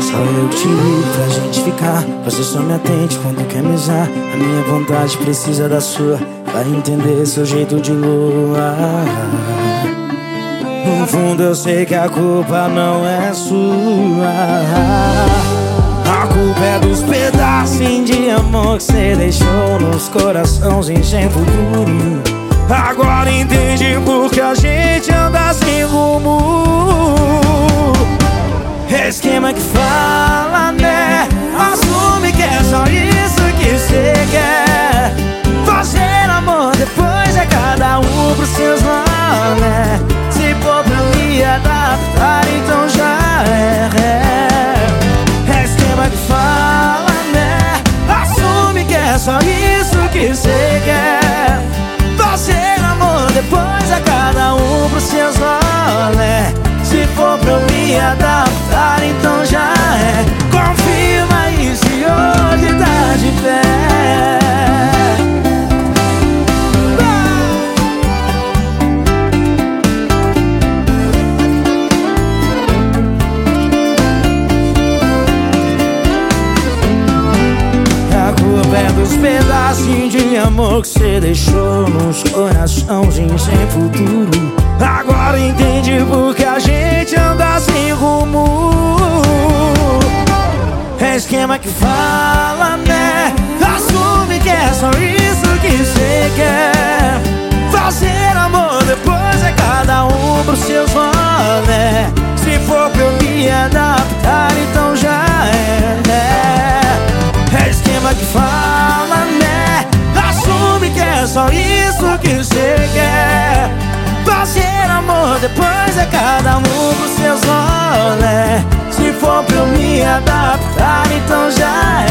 Só eu te ligo pra gente ficar. Você só me atende quando quer me usar A minha vontade precisa da sua. Vai entender seu jeito de lua. No fundo eu sei que a culpa não é sua. A culpa é dos pedacinhos de amor que você deixou Nos corações sem futuro Agora entendi porque a gente anda sem rumo Esquema que fala, né? Assume que é só isso que cê quer Fazer amor depois é cada um pros seus lados? Se for pra me adaptar, então já é, é Esquema que fala, né? Assume que é só isso que cê quer depois é cada um pros seus né? Se for pra me adaptar, então já é Confirma aí se hoje tá de pé A culpa é dos pedacinhos de amor que você deixou nos coraçãozinhos sem futuro Agora entendi porque a gente anda sem rumo É esquema que fala, né? Assume que é só isso que você quer Fazer amor depois é cada um pros seus rolé Se for pra eu me adaptar, então já é, né? É esquema que fala, né? Assume que é só isso que você quer. Fazer amor depois é cada um pros seus rolé. Se for pra eu me adaptar, então já